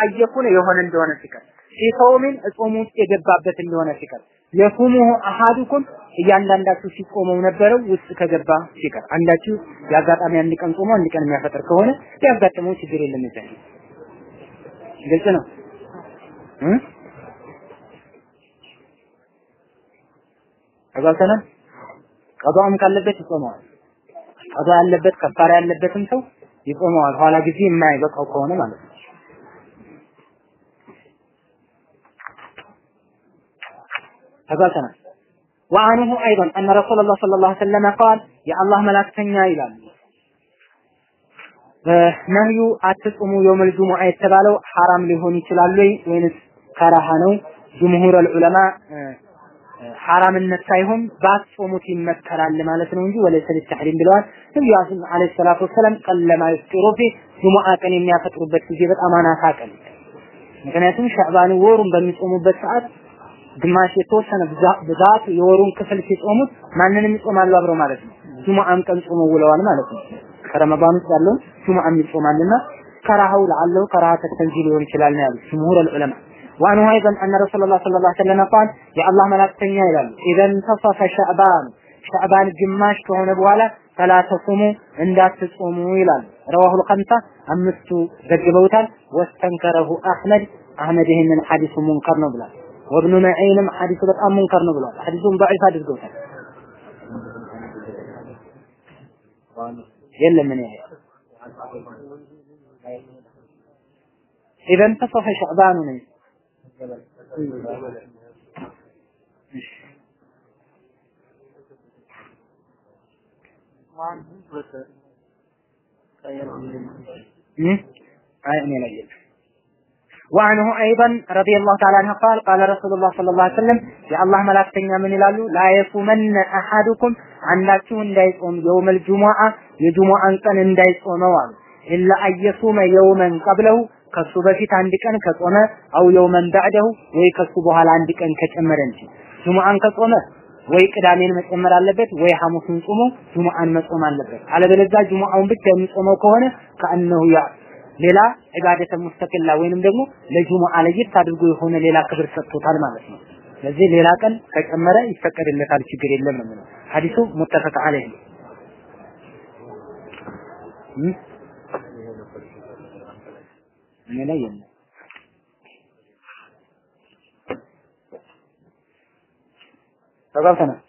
አየኩነ የሆነ እንደሆነ ሲቀር ሲሰውሚን ጾም ውስጥ የገባበት እንደሆነ ሲቀር የሱሙሁ አሃዱኩም እያንዳንዳችሁ ሲጾመው ነበረው ውስጥ ከገባ ሲቀር አንዳችሁ የአጋጣሚ አንድ ቀን ጾሞ አንድ ቀን የሚያፈጥር ከሆነ ያጋጥመው ችግር የለም ይዘን ግልጽ ነው? እ ተጋልተናል ቀዷም ካለበት ይጾመዋል። ቀዷ ያለበት ከፋራ ያለበትም ሰው ይጾመዋል። ኋላ ጊዜ የማይበቃው ከሆነ ማለት ነው فبتنا وعنه أيضا أن رسول الله صلى الله عليه وسلم قال يا الله ملاك تنيا إلى آه، نهي أتسأم يوم الجمعة يتبالو حرام لهم تلالوي وين كرهانو جمهور العلماء آه، آه، حرام النتايهم بعد صومت مكر على مالتنا ونجي وليس للتحريم بالوان ثم يعزم عليه الصلاة والسلام قل ما يذكر في جمعة كان يمنع فترة بكتجيبة أمانة هكذا لكن شعبان ورم بمسؤوم بسعر ግማሽ የተወሰነ ብዛት የወሩን ክፍል ሲጾሙት ማንንም ይጾማሉ አብረው ማለት ነው። ጁሙዓን ቀን ጾመው ውለዋል ማለት ነው። ከረመዳን ውስጥ ያለውን ጁሙዓን ይጾማልና ከራሃው ለአለው ከራሃተ ተንዚል ሊሆን ይችላል ነው ያሉት ጅምሁር ዑለማ وعنه أيضا أن رسول الله صلى الله عليه وسلم قال يا الله ملاكتنيا ይላሉ إذا انتصف شعبان ሻዕባን ግማሽ ከሆነ በኋላ ፈላ ተሱሙ እንዳትጾሙ ይላል ረዋሁ الخمسة አምስቱ ዘግበውታል ወስተንከረሁ አህመድ አህመድ ይህንን ሐዲሱ ሙንከር ነው ብሏል ወብኑ መዒንም ሐዲሱ በጣም ሙንከር ነው ብሏል ሐዲሱን ضعيف አድርገውታል የለም ምን ያህል إذا انتصف شعبان ነው አይ እኔ ላይ የለም وعنه ወአንሁ አይበን ረዲየላሁ ተዓላ አንሁ ቃል ቃለ ረሱሉላህ ሰለላሁ ዐለይሂ ወሰለም የአላህ መላእክተኛ ምን ይላሉ? ላየሱመነ አሐዱኩም አንዳችሁ እንዳይጾም የውመል ጁሙዓ የጁሙዓን ቀን እንዳይጾመው አሉ። ኢላ አየሱመ የውመን ቀብለሁ ከሱ በፊት አንድ ቀን ከጾመ አው የውመን ባዕደሁ ወይ ከሱ በኋላ አንድ ቀን ከጨመረ እንጂ ጁሙዓን ከጾመ ወይ ቅዳሜን መጨመር አለበት ወይ ሐሙስን ጾሞ ጁሙዓን መጾም አለበት። አለበለዚያ ጁሙዓውን ብቻ የሚጾመው ከሆነ ከአነሁ ያ ሌላ ዒባደተ ሙስተቂላ ወይንም ደግሞ ለጁሙዓ ለየት አድርጎ የሆነ ሌላ ክብር ሰጥቶታል ማለት ነው። ስለዚህ ሌላ ቀን ከጨመረ ይፈቀድለታል፣ ችግር የለም ነው የሚለው ሐዲሱ ሙተፈቅ ዐለይህ እኔ ላይ የለም። ተጋብተናል።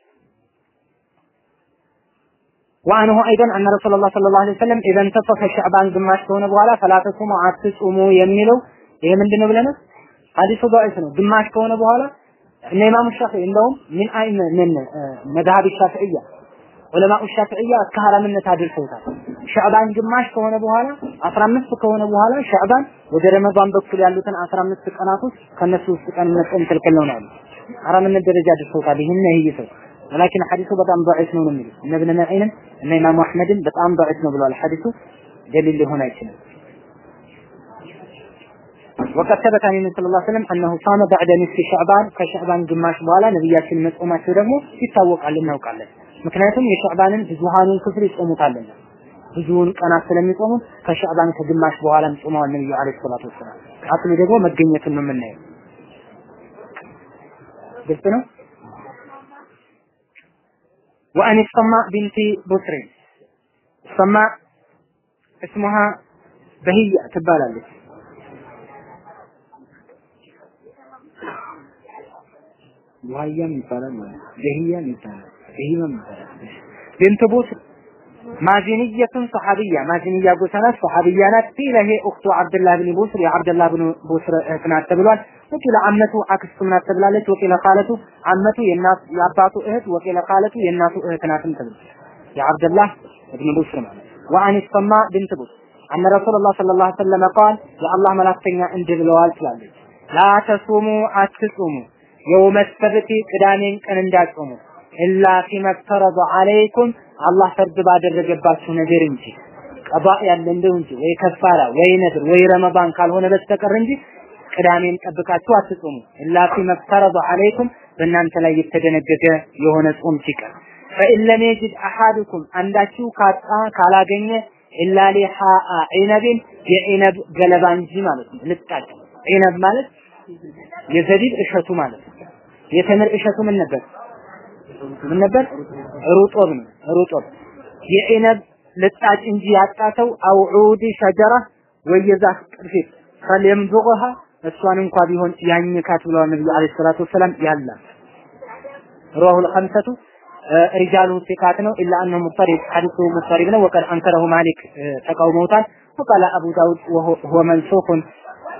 وعنه ايضا ان رسول الله صلى الله عليه وسلم اذا انتصف شعبان ግማሽ ከሆነ በኋላ فلا تصوموا አትጹሙ የሚለው ይሄ ምንድነው ብለናል? ሐዲሱ ضعيف ነው። ግማሽ ከሆነ በኋላ እነ ኢማሙ ሻፊዒ እንደውም ምን አይ ምን መድሃብ ሻፊዕያ ዑለማኡ ሻፊዕያ እስከ ሐራምነት አድርሰውታል። ሻዕባን ግማሽ ከሆነ በኋላ 15 ከሆነ በኋላ ሻዕባን ወደ ረመዳን በኩል ያሉትን 15 ቀናቶች ከነሱ ውስጥ ቀን መጾም ክልክል ነው ያሉት። ሐራምነት ደረጃ አድርሰውታል። ይህን ይህ ሰው ولكن ሐዲሱ በጣም ضعيف ነው ነው የሚሉት እነ ኢብኑ መዒንም እነ ኢማሙ አሕመድን በጣም ضعيف ነው ብለዋል። ሐዲሱ ደሊል ሊሆን አይችልም። وقد ثبت عن النبي صلى الله عليه وسلم انه صام بعد نصف شعبان ከሸዕባን ግማሽ በኋላ ነብያችን መጾማቸው ደግሞ ይታወቃል እናውቃለን። ምክንያቱም የሸዕባንን ብዙሃኑን ክፍል ይጾሙታልና ብዙውን ቀናት ስለሚጾሙ ከሸዕባን ከግማሽ በኋላም ጾመዋል ነብዩ አለይሂ ሰላቱ ወሰላም። አክሉ ደግሞ መገኘትን ነው የምናየው። ግልጽ ነው። وأن الصماء بنت بسر الصماء اسمها بهية تبالالك وهي مثلا بهية مثلا بهيمة مثلا بنت بسر مازنية صحابية مازنية قسنات صحابية قيل هي أخت عبد الله بن بسر عبد الله بن بسر تبلوال ወቂለ አመቱ አክስቱም ናት ተብላለች ወቂለ ኻለቱ አመቱ የአባቱ እህት ወቂለ ኻለቱ የእናቱ እህት ናትም ተብሏል የአብድላህ ብን ቡስር ማለት ወአን ሰማ ብንት ቡስር። አነ ረሱላላህ ሰለላሁ ዐለይሂ ወሰለም ቃል የአላህ መላክተኛ እንዲህ ብለዋል ትላለች። ላ ተሱሙ አትጹሙ የውመ ሰብቲ ቅዳሜን ቀን እንዳትጾሙ ኢላ ፊመ ፍተረደ ዐለይኩም አላህ ፈርድ ባደረገባችሁ ነገር እንጂ ቀባ ያለ እንደው እንጂ ወይ ከፋራ ወይ ነድር ወይ ረመዳን ካልሆነ በስተቀር እንጂ ቅዳሜን ጠብቃችሁ አትጾሙ። ኢላ ፊመ ፍተረደ ዐለይኩም በእናንተ ላይ የተደነገገ የሆነ ጾም ሲቀር ፈኢን ለም የጅድ አሐዱኩም አንዳችሁ ካጣ ካላገኘ ኢላ ሊሃአ ዒነብን የዒነብ ገለባ እንጂ ማለት ነው። ልጣጭ ዒነብ ማለት የዘቢብ እሸቱ ማለት ነው። የተምር እሸቱ ምን ነበር? ምን ነበር? ሩጦብ ነው። ሩጦብ የዒነብ ልጣጭ እንጂ ያጣተው አው ዑዲ ሸጀራ ወይ የዛፍ ቅርፊት ፈሊየምዱቅሃ እሷን እንኳ ቢሆን ያኝካት ብለዋል ነብዩ አለይሂ ሰላቱ ወሰላም ያላ رواه الخمسة رجاله ثقات ነው إلا أنه مضطرب حديثه مضطرب ነው وقد أنكره مالك ተቃውመውታል وقال أبو داود وهو هو منسوخ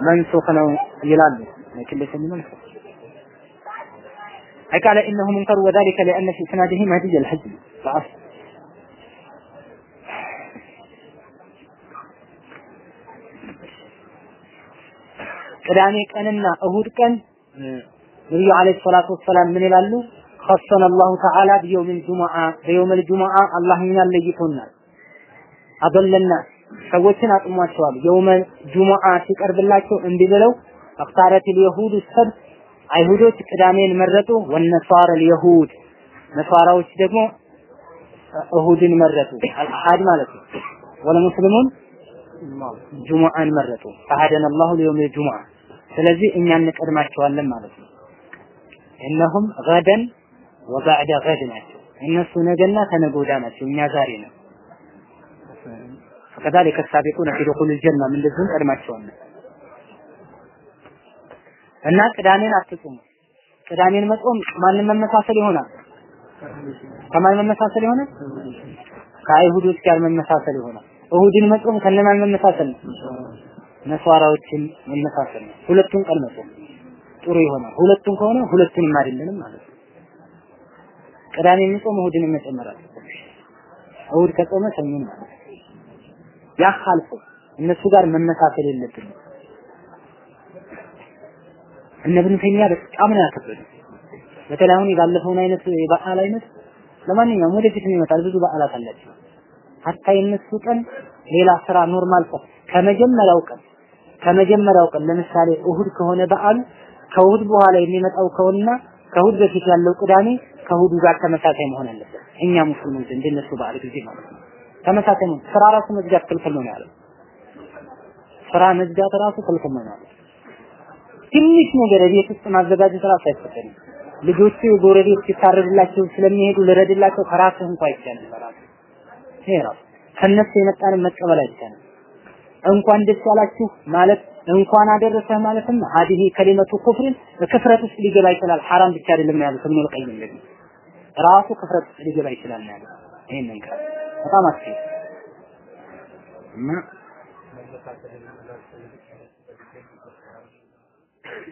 منسوخ ነው ይላሉ لكن ليس بمنسوخ قال إنه منكر وذلك لأن في إسناده مهدي الحجم ضعف ቅዳሜ ቀንና እሁድ ቀን ነብዩ አለይሂ ሰላቱ ወሰላም ምን ይላሉ? خصنا الله تعالى بيوم الجمعة بيوم الجمعة الله እኛን ለይቶናል። አበለና ሰዎችን አጥሟቸዋል። የውመ ጁሙዓ ሲቀርብላቸው እንዲህ ብለው አክታረት اليهود السبت አይሁዶች ቅዳሜን መረጡ። ወነሷረ اليهود ነሷራዎች ደግሞ እሁድን መረጡ። አልአሐድ ማለት ነው። ወለሙስሊሙን ጁሙዓን መረጡ። ፈሀደን አላሁ ሊየውም ጁሙዓ። ስለዚህ እኛ እንቀድማቸዋለን ማለት ነው። እነሁም ገደን ወባዕደ ገድ ናቸው። እነሱ ነገና ከነገ ወዲያ ናቸው። እኛ ዛሬ ነው። فكذلك السابقون في دخول الجنة من እንደዚሁም ቀድማቸዋለን እና ቅዳሜን አትጹሙ። ቅዳሜን መጾም ማንን መመሳሰል ይሆናል? ከማን መመሳሰል ይሆናል? ከአይሁዶች ጋር መመሳሰል ይሆናል። እሁድን መጾም ከነማን መመሳሰል ነው? ነሷራዎችን መመሳሰል ነው። ሁለቱን መጾም ጥሩ ይሆናል። ሁለቱን ከሆነ ሁለቱንም አይደለንም ማለት ነው። ቅዳሜ የሚጾም እሁድን መጨመራል። እሁድ ከጾመ ሰኞን ማለት ነው። እነሱ ጋር መመሳሰል የለብንም። እነ ኢብኑ ተይሚያ በጣም ነው ያከበዱት። በተለይ አሁን የባለፈውን አይነት የበዓል አይነት ለማንኛውም ወደፊት ይመጣል። ብዙ በዓላት አላቸው። حتى የነሱ ቀን ሌላ ስራ normal ቀን ከመጀመሪያው ቀን ከመጀመሪያው ቀን ለምሳሌ እሁድ ከሆነ በዓሉ ከእሁድ በኋላ የሚመጣው ከሆነና ከእሁድ በፊት ያለው ቅዳሜ ከእሁዱ ጋር ተመሳሳይ መሆን አለበት። እኛ ሙስሊሞች እንደነሱ በዓል ጊዜ ማለት ነው። ተመሳሳይ ነው። ስራ ራሱ መዝጋት ክልክል ነው ያለው። ስራ መዝጋት ራሱ ክልክል ነው ያለው። ትንሽ ነገር ቤት ውስጥ ማዘጋጀት ራሱ አይፈቀድም። ልጆቹ የጎረቤት ሲታረድላቸው ስለሚሄዱ ልረድላቸው ከራስህ እንኳን አይቻልም። በራሱ ይሄ ራሱ ከነሱ የመጣንን መቀበል አይቻልም። እንኳን ደስ ያላችሁ ማለት እንኳን አደረሰህ ማለትም ሀዲሂ ከሊመቱ ኩፍርን ክፍረት ውስጥ ሊገባ ይችላል። ሐራም ብቻ አይደለም ያሉት ኢብኑል ቀይም ደግሞ ራሱ ክፍረት ውስጥ ሊገባ ይችላል ያሉት ይሄንን ቃል በጣም እና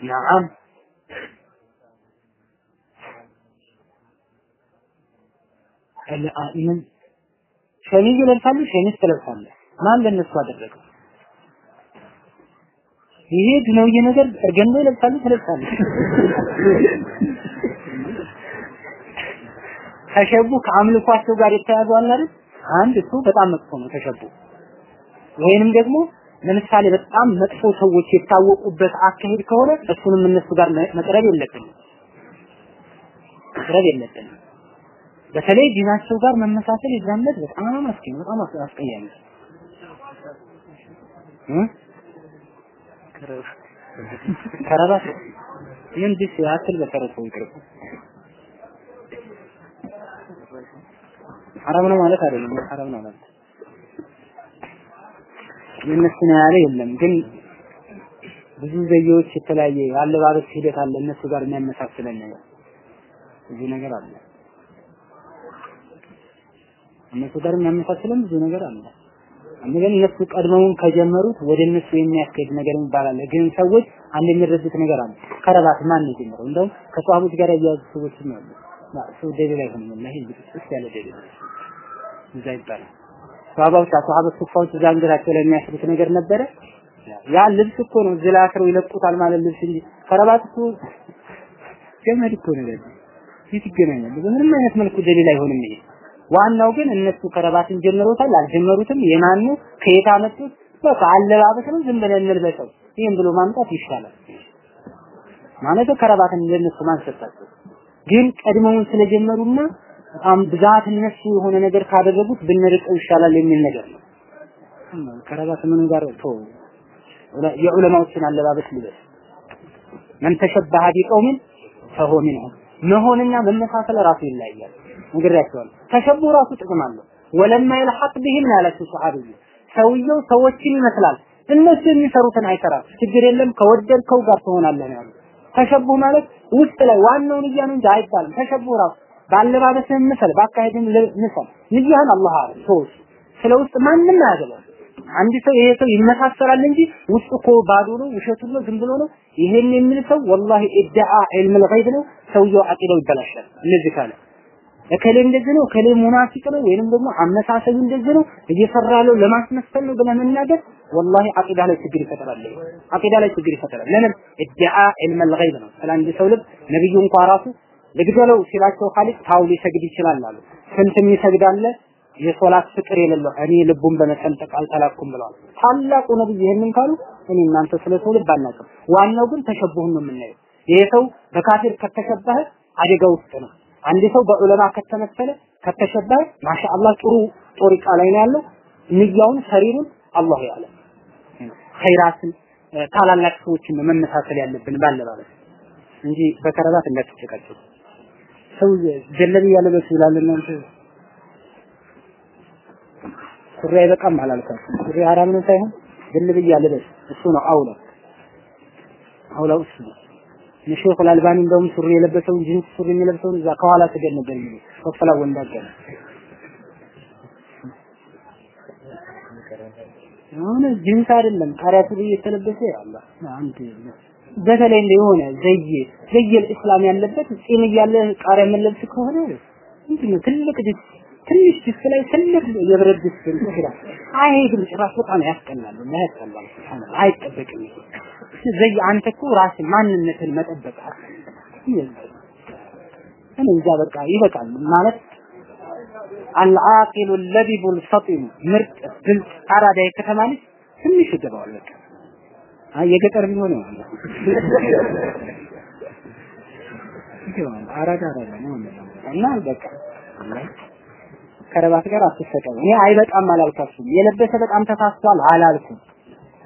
ነዓም ሸሚዝ ይለብሳሉ፣ ሸሚዝ ትለብሳለህ። ማን ለነሱ አደረገው? ይሄ ድነውዬ ነገር ገንዶ ይለብሳሉ፣ ትለብሳለህ። ተሸቡ ከአምልኳቸው ጋር የተያዙ አለ? አንድ እሱ በጣም መጥፎ ነው ተሸቡ። ወይንም ደግሞ ለምሳሌ በጣም መጥፎ ሰዎች የታወቁበት አካሄድ ከሆነ እሱንም እነሱ ጋር መቅረብ የለብንም መቅረብ የለብንም። በተለይ ዲናቸው ጋር መመሳሰል ይዛመድ በጣም አስኪ ነው፣ በጣም አስቀያሚ ከረባት ይህን ዲስ ያክል በተረፈው ይቅርብ ሐራም ነው ማለት አይደለም፣ ሐራም ነው ማለት የእነሱ ነው ያለ የለም። ግን ብዙ ዘዬዎች የተለያየ አለባበስ ሂደት አለ እነሱ ጋር የሚያመሳስለን ነገር ብዙ ነገር አለ። እነሱ ጋር የሚያመሳስለን ብዙ ነገር አለ። ግን እነሱ ቀድመውን ከጀመሩት ወደ እነሱ የሚያስኬድ ነገር ይባላል። ግን ሰዎች አንድ የሚረዱት ነገር አለ። ከረባት ማን ነው የጀመረው? እንደውም ከሷሃቦች ጋር ያያዙ ሰዎችም አሉ። ሰው ደሊል አይሆንም። ወላሂ ብጥስ ያለ ደሊል እዛ ይባላል። ሷሃባዎች ሷሃቦች ሱፋዎች እዛ አንገታቸው ነገር ነበረ። ያ ልብስ እኮ ነው እዚህ ይለቁታል ማለት ልብስ እንጂ ከረባት እኮ ገመድ እኮ ነው። ይህ ይገናኛል። በምንም አይነት መልኩ ደሊል አይሆንም ይሄ ዋናው ግን እነሱ ከረባትን ጀምሮታል አልጀመሩትም፣ የማኑ ከየት አመጡት? በቃ አለባበስ ነው፣ ዝም ብለን እንልበሰው። ይሄን ብሎ ማምጣት ይሻላል ማለት ከረባትን ለነሱ ማንሰጣቸው ግን ቀድመውን ስለጀመሩና በጣም ብዛት እነሱ የሆነ ነገር ካደረጉት ብንርቀው ይሻላል የሚል ነገር ነው። ከረባት ምን ጋር ቶ የዑለማዎችን አለባበስ ልበስ መን ተሸበሀ ቢቀውምን ፈሆ ሚንሁም መሆንና መመሳሰል ራሱ ይለያያል። ነግሬያቸዋለሁ። ተሸቡ ራሱ ጥቅም አለው። ወለማ ይልሐቅ ቢህም ያላችሁ ሰሃቢዩ ሰውየው ሰዎችን ይመስላል። እነሱ የሚሰሩትን አይሰራም። ችግር የለም ከወደድከው ጋር ትሆናለህ ነው ተሸቡ ማለት ውስጥ ላይ ዋናውን ነው እንጂ አይባልም። ተሸቡ ራሱ ባለባበስህም ምሰል፣ ባካሄድም ምሰል። ንያህን አላህ አለ ሰዎች ስለ ውስጥ ማንም አያገባም። አንድ ሰው ይሄ ሰው ይመሳሰላል እንጂ ውስጡ እኮ ባዶ ነው፣ ውሸቱን ነው፣ ዝም ብሎ ነው። ይሄን የሚል ሰው ወላሂ ኢድዓ ዒልም ገይብ ነው። ሰውየው አቂዳው ይበላሻል። እንደዚህ ካለ እከሌ እንደዚህ ነው፣ እከሌ ሙናፊቅ ነው፣ ወይንም ደግሞ አመሳሰሉ እንደዚህ ነው፣ እየሰራ ያለው ለማስመሰል ነው ብለህ መናገር ወላሂ አቂዳ ላይ ችግር ይፈጥራል። አቂዳ ላይ ችግር ይፈጥራል። ለምን ኢድዓ ዒልም ገይብ ነው። ስለ አንድ ሰው ልብ ነብዩ እንኳን ራሱ ልግደለው ሲላቸው ኻሊድ ታው ሊሰግድ ይችላል አሉ። ስንትም ይሰግዳል የሶላት ፍቅር የሌለው እኔ ልቡን በመሰንጠቅ አልተላኩም ብለዋል። ታላቁ ነብይ ይሄንን ካሉ እኔ እናንተ ስለ ሰው ልብ አናውቅም። ዋናው ግን ተሸቡህን ነው የምናየው። ይሄ ሰው በካፊር ከተሸበረ አደጋ ውስጥ ነው። አንድ ሰው በዑለማ ከተመሰለ ከተሸበረ ማሻአላህ ጥሩ ጦሪቃ ላይ ነው ያለው። ንያውን ሰሪሩን አላህ ያለ ኸይራትን ታላላቅ ሰዎችን መመሳሰል ያለብን ባለባበስ እንጂ በከረባት እንዳትጨቃጨቁ። ሰው ጀለብያ ለበስ ይላል እናንተ ሱሪ አይበቃም አላልኳችሁም። ሱሪ ሐራም ሳይሆን ጀለብያ ልበስ እሱ ነው አውላ አውላው እሱ ነው። የሼኹ አልባኒ እንደውም ሱሪ የለበሰውን ጂንስ ሱሪ የሚለብሰውን እዛ ከኋላ ስገድ ነበር የሚለው ከፈላ ወንዳገለ የሆነ ጂንስ አይደለም ቃሪያ ሱሪ የተለበሰ አንድ በተለይ እንደ የሆነ ዘየ ዘየል እስላም ያለበት ጺም እያለ ቃሪያ የምንለብስ ከሆነ ምንድን ነው ትልቅ ድስት ትንሽ ድስት ላይ ትልቅ የብረት ድስት ይችላል አይሄድም ጭራሽ በጣም ያስቀላል ያስቀላል سبحان الله አይጠበቅም ዘይ አንተ እኮ ራስህ ማንነትን መጠበቅ እኔ እንጃ በቃ ይበቃል ማለት አልዓቂሉ ለቢቡ ልፈጢኑ ምርጥ ግልጽ አራዳ የከተማ ልጅ ትንሽ ይገባዋል በቃ። የገጠር ቢሆን አራዳ አራዳ ነው እና በቃ ከረባት ጋር አትሰቀሙ እኔ አይበቃም አላልኳችሁም። የለበሰ በጣም ተሳስቷል አላልኩም።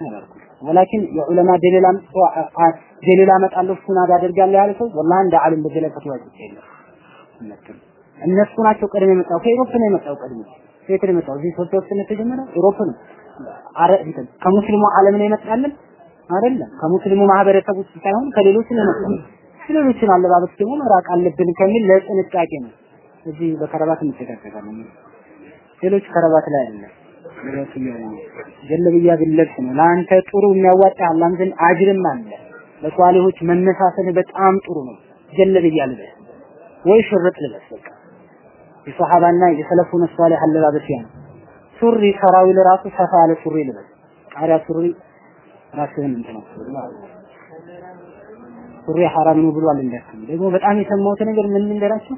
አላልኩም ወላኪን የዑለማ አምጥቶ ደሊል አመጣለሁ እሱን አደርጋለሁ ያለ ሰው ወላሂ እንደ ዓለም በገለጸት ዋጅብ የለም እነሱ ናቸው ቀድሞ የመጣው ከ Europe ነው የመጣው ቀድሞ ከየት ነው የመጣው እዚህ ኢትዮጵያ ውስጥ ነው የተጀመረው Europe ነው አረ እንትን ከሙስሊሙ ዓለም ነው የመጣልን አይደለም ከሙስሊሙ ማህበረሰብ ውስጥ ሳይሆን ከሌሎች ነው የመጣው ሌሎችን አለባበስ ደግሞ መራቅ አለብን ከሚል ለጥንቃቄ ነው እዚህ በከረባት እንተጋገዛለን ሌሎች ከረባት ላይ አይደለም ጀለብያ ቢለብስ ነው ለአንተ ጥሩ የሚያዋጣ አላህም ዘንድ አጅርም አለ ለሷሊሆች መመሳሰል በጣም ጥሩ ነው ጀለብያ ልበስ ወይ ሽርጥ ልበስ በቃ የሰሃባና የሰለፉን ሷሊህ አለባበስ ያ ሱሪ ሰራዊል ራሱ ሰፋ ያለ ሱሪ ልበስ ቃሪያ ሱሪ ራስህን እንትን ሱሪ ሐራም ነው ብሏል እንዳትሉ ደግሞ በጣም የሰማሁት ነገር ምን ልንገራችሁ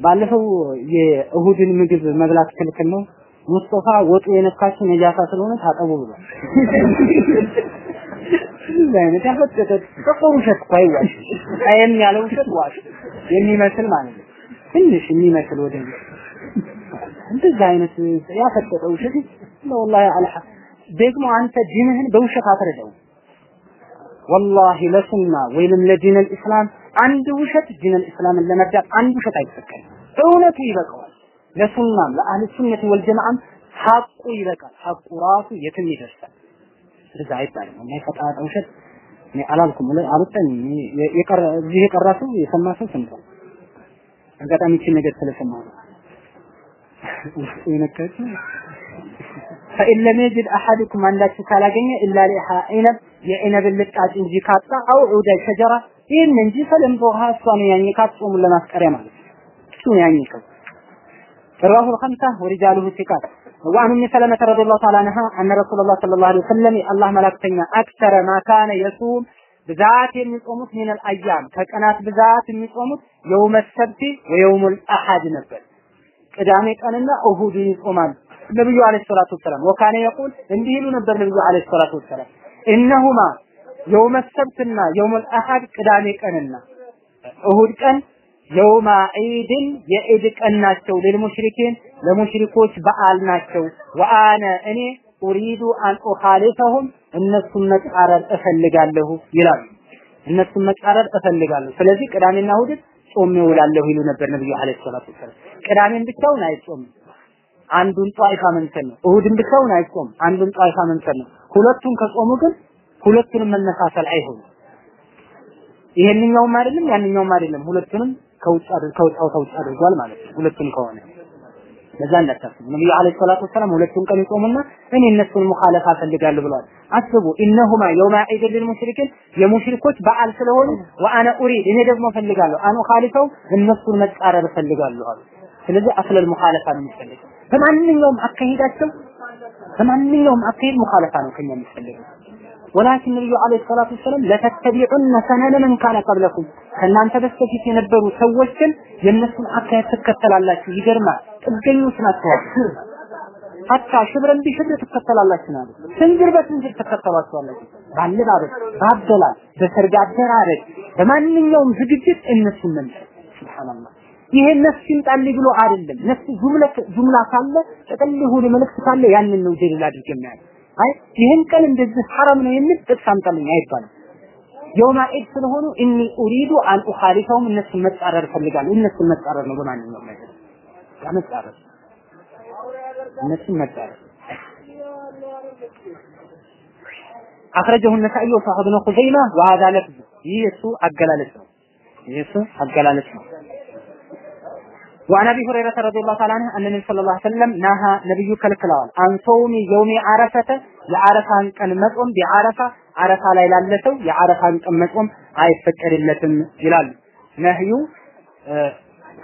ባለፈው የእሁድን ምግብ መብላት ክልክል ነው مصطفى وطو ينقاش نجاسة سلونة هات أبو بلا يعني تحبت تتت تقوم شك قيوة أيام يعلو شك واش يمي مثل ما نجد كنش يمي مثل ودن انت زاينة يا فتت أو شك لا والله يا ألحا ديكمو أنت جينهن بوشة خاطر جو والله لسنا ويلم لدين الإسلام عند وشة جين الإسلام اللي مرجع عند وشة تايتسكي سونة تيبكوان ለሱናም ለአህል ሱነት ወልጀማዓም ሐቁ ይበቃል። ሐቁ ራሱ የትም ይደርሳል። እንደዛ አይባልም። እና የፈጣጣ ውሸት። እኔ አላልኩም። አልጠኝ የቀረ እዚህ የቀራ ሰው የሰማ ሰው ሰምቷል አጋጣሚ ይህችን ነገር ስለሰማ ነው። የነካችሁ ፈኢን ለም የጅድ አሐድኩም አንዳችሁ ካላገኘ ኢላ ሊሃ ዒነብ የዒነብን ልጣጭ እንጂ ካጣ አው ዑደ ሸጀራ ይህን እንጂ ፈለምጦሃ እሷን ያኝካት ጾሙን ለማስቀሪያ ማለት እሱን ያኝከው رواه الخمسة ورجاله ثقات وعن ام سلمة رضي الله تعالى عنها أن رسول الله صلى الله عليه وسلم الله ملكتنا أكثر ما كان يصوم ብዛት የሚጾሙት ሚነል አያም ከቀናት ብዛት የሚጾሙት የውመ ሰብቲ ወየውሙል አሐድ ነበር። ቅዳሜ ቀንና እሁድን ይጾማል ነብዩ አለይሂ ሰላቱ ወሰላም ወካነ የቁል እንዲህ ይሉ ነበር ነብዩ አለይሂ ሰላቱ ወሰላም እነሁማ የውመ ሰብትና የውሙል አሐድ ቅዳሜ ቀንና እሁድ ቀን የውማ ዒድን የዒድ ቀን ናቸው ለልሙሽሪኪን ለሙሽሪኮች በዓል ናቸው። ወአነ እኔ ኡሪዱ አን ኡኻሊፈሁም እነሱን መጻረር እፈልጋለሁ ይላሉ። እነሱን መጻረር እፈልጋለሁ። ስለዚህ ቅዳሜና እሑድ ጾም ይውላለሁ ይሉ ነበር ነብዩ አለይሂ ሰላቱ ወሰላም። ቅዳሜን ብቻውን አይጾም አንዱን ጧይፋ መምሰል ነው። እሑድን ብቻውን አይጾም አንዱን ጧይፋ መምሰል ነው። ሁለቱን ከጾሙ ግን ሁለቱንም መመሳሰል አይሆንም። ይሄንኛውም አይደለም ያንኛውም አይደለም። ሁለቱንም ከውጭ አድር ከውጫው ከውጭ አድርጓል ማለት ነው። ሁለቱም ከሆነ ለዛ እንዳታስቡ። ነብዩ አለይሂ ሰላቱ ወሰላም ሁለቱን ቀን ይጾሙና እኔ እነሱን ሙኻለፋ ፈልጋለሁ ብለዋል። አስቡ ኢነሁማ የውማ ዒድ ልልሙሽሪኪን የሙሽሪኮች በዓል ስለሆኑ ወአነ ኡሪድ እኔ ደግሞ ፈልጋለሁ አኑ ኻሊፈው እነሱን መጻረር ፈልጋለሁ አሉ። ስለዚህ አስለል ሙኻለፋ ነው የሚፈልገው። በማንኛውም አካሄዳቸው በማንኛውም አካሄድ ሙኻለፋ ነው ከኛ የሚፈልገው ወላኪን ነብዩ አለይሂ ሰላቱ ወሰላም ለተተቢዑነ ሰነነ መን ካነ ቀብለኩም? ከእናንተ በስተፊት የነበሩ ሰዎችን የእነሱን አካሄድ ትከተላላችሁ። ይገርማል። ጥገኞች ናቸው። ሀታ ሽብረን ቢሽብር ትከተላላችሁ ማለት ስንዝር በስንዝር ትከተሏቸዋላችሁ ባለባበስ ባበላል በሰርግ አደራረግ በማንኛውም ዝግጅት እነሱን መምሰል ሱብሃንአላህ። ይሄ ነፍስ ይምጣልኝ ብሎ አይደለም። ነፍስ ጁምላ ካለ ጥቅል ይሁን መልእክት ካለ ያንን ነው ደሊል አድርገን የሚያየው አይ ይህን ቀን እንደዚህ ሐራም ነው የሚል ጥቅስ አምጣልኝ አይባልም። የውማ ኢድ ስለሆኑ እኒ ኡሪዱ አን ኡኻሊፈውም እነሱን መጻረር እፈልጋለሁ። እነሱን መጻረር ነው በማንኛውም ነገር መጻረር፣ እነሱን መጻረር አخرجه النسائي وصححه ابن خزيمة وهذا لفظ ይህ እሱ አገላለጽ ነው። ይህ እሱ አገላለጽ ነው። وعن ابي هريره رضي الله تعالى عنه ان النبي صلى الله عليه وسلم نهى نبي كلكلاوال عن صوم يوم عرفه የአረፋን ቀን መጾም ቢዓረፋ አረፋ ላይ ላለ ሰው የአረፋን ቀን መጾም አይፈቀድለትም ይላሉ። ነህዩ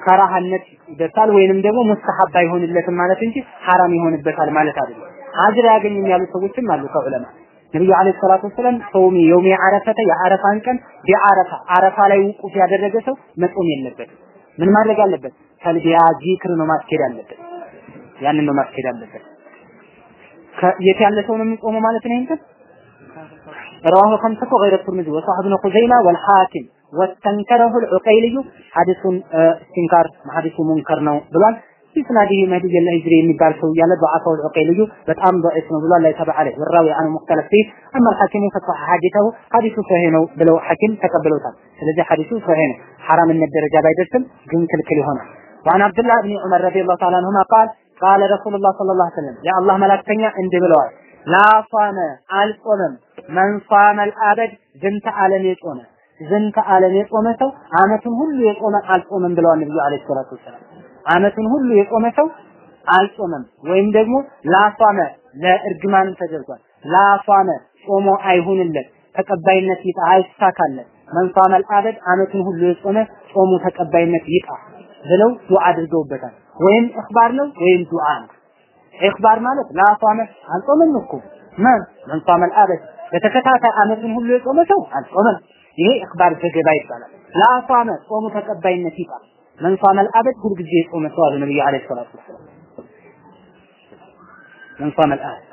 ከራህነት ይደርሳል ወይንም ደግሞ ሙስተሐብ አይሆንለትም ማለት እንጂ ሐራም ይሆንበታል ማለት አይደለም። አጅር ያገኝም ያሉ ሰዎችም አሉ ከዑለማ። ነብዩ አለይሂ ሰላቱ ወሰለም ሶሚ የውሚ አረፈተ የአረፋን ቀን ቢዓረፋ አረፋ ላይ ውቁፍ ያደረገ ሰው መጾም የለበትም። ምን ማድረግ አለበት? ተልቢያ ዚክር ነው ማስኬድ አለበት። ያንን ነው ማስኬድ አለበት የት ያለ ሰው ነው የሚቆመው ማለት رواه خمسة غير الترمذي وصاحبنا قزيمة والحاكم واستنكره العقيلي حديث استنكار حديث منكر ነው ብሏል። ኢስናዲሂ መህዲ አልኢዝሪ የሚባል ሰው يلا ضعفه العقيلي በጣም ضعيف ነው لا يتبع عليه والراوي عنه مختلف فيه اما الحاكم فصح حديثه حديث صحيح ነው ብለው ሐኪም ተቀበለውታል ስለዚህ حديث صحيح ነው። حرام እንደረጃ ባይደርስም ግን ክልክል هنا وعن عبد الله بن عمر رضي الله تعالى عنهما قال ቃለ ረሱሉላህ ሰለላሁ ዐለይሂ ወሰለም የአላህ መላእክተኛ እንዲህ ብለዋል ላሷመ አልጾመም መንሷመ አልአበድ ዝንተ ዓለም የጾመ ዝንተ ዓለም የጾመ ሰው አመቱን ሁሉ የጾመ አልጾመም ብለዋል ነብዩ አለይሂ ሰላቱ ወሰላም። አመቱን ሁሉ የጾመ ሰው አልጾመም ወይም ደግሞ ላሷመ ለእርግማንም ተደርጓል። ላሷመ ጾሞ አይሁንለት ተቀባይነት ይጣ አይሳካለት። መንሷመ አልአበድ አመቱን ሁሉ የጾመ ጾሙ ተቀባይነት ይጣ ብለው ዱዓ አድርገውበታል። ወይም እኽባር ነው ወይም ዱዓ ነው። ኢኽባር ማለት ላሷመ አልጾመም እኮ ማን መን ሷመ አልአበድ በተከታታይ አመቱን ሁሉ የጾመ ሰው አልጾመም። ይሄ ኢኽባር ዘገባ ይባላል። ላሷመ ጾሙ ተቀባይነት ይጣ መን ሷመ አልአበድ ሁልጊዜ የጾመ ሰው አሉ ነብዩ አለይሂ ሰላቱ ወሰላም። መን ሷመ አልአበድ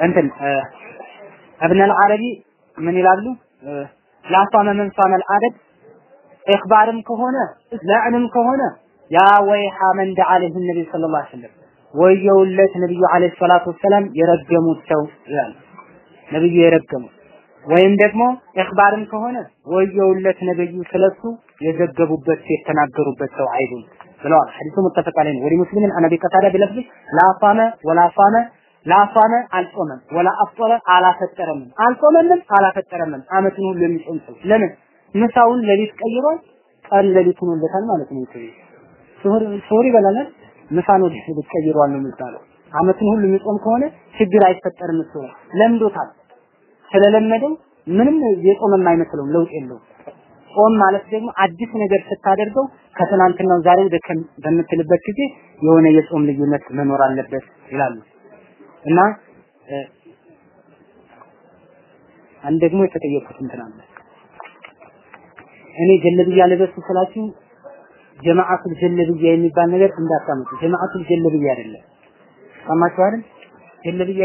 እንትን እብነ አልዓረቢ ምን ይላሉ ላሷመ መን ሷመ አልአበድ ኢኽባርም ከሆነ ለዕንም ከሆነ ያ ወይሃ መን ደዓ ለህ ነቢ ሰለላሁ ዐለይሂ ወሰለም ወየውለት ነብዩ ዐለይሂ ሰላቱ ወሰላም የረገሙት ሰው ይላል ነብዩ የረገሙት ወይም ደግሞ إخبار ም ከሆነ ወየውለት ነብዩ ስለሱ የዘገቡበት የተናገሩበት ሰው አይቡን ብለዋል። ሐዲሱ متفق عليه ولمسلم عن أبي قتادة بلفظ لا صام ولا صام لا صام አልጾመም ولا أفطر አላፈጠረም አልጾመንም አላፈጠረም አመቱን ሁሉ የሚጾም ሰው ለምን ምሳውን ሌሊት ቀይሯል ቀን ሌሊቱን ወለታል ማለት ነው ይሄ ሱሁር ሱሁር ይበላል ምሳን ወደ ሌሊት ቀይሯል ነው የሚባለው አመቱን ሁሉ የሚጾም ከሆነ ችግር አይፈጠርም እሱ ለምዶታል። ስለለመደው ምንም የጾም የማይመስለውም ለውጥ የለውም። ጾም ማለት ደግሞ አዲስ ነገር ስታደርገው ከትናንትናው ዛሬ ደከም በምትልበት ጊዜ የሆነ የጾም ልዩነት መኖር አለበት ይላሉ እና አንድ ደግሞ የተጠየቁት እንትን አለ እኔ ጀለብያ ለበሱ ስላችሁ ጀማዓቱል ጀለብያ የሚባል ነገር እንዳታመጡ። ጀማዓቱል ጀለብያ አይደለም። ሰማችሁ አይደል? ጀለብያ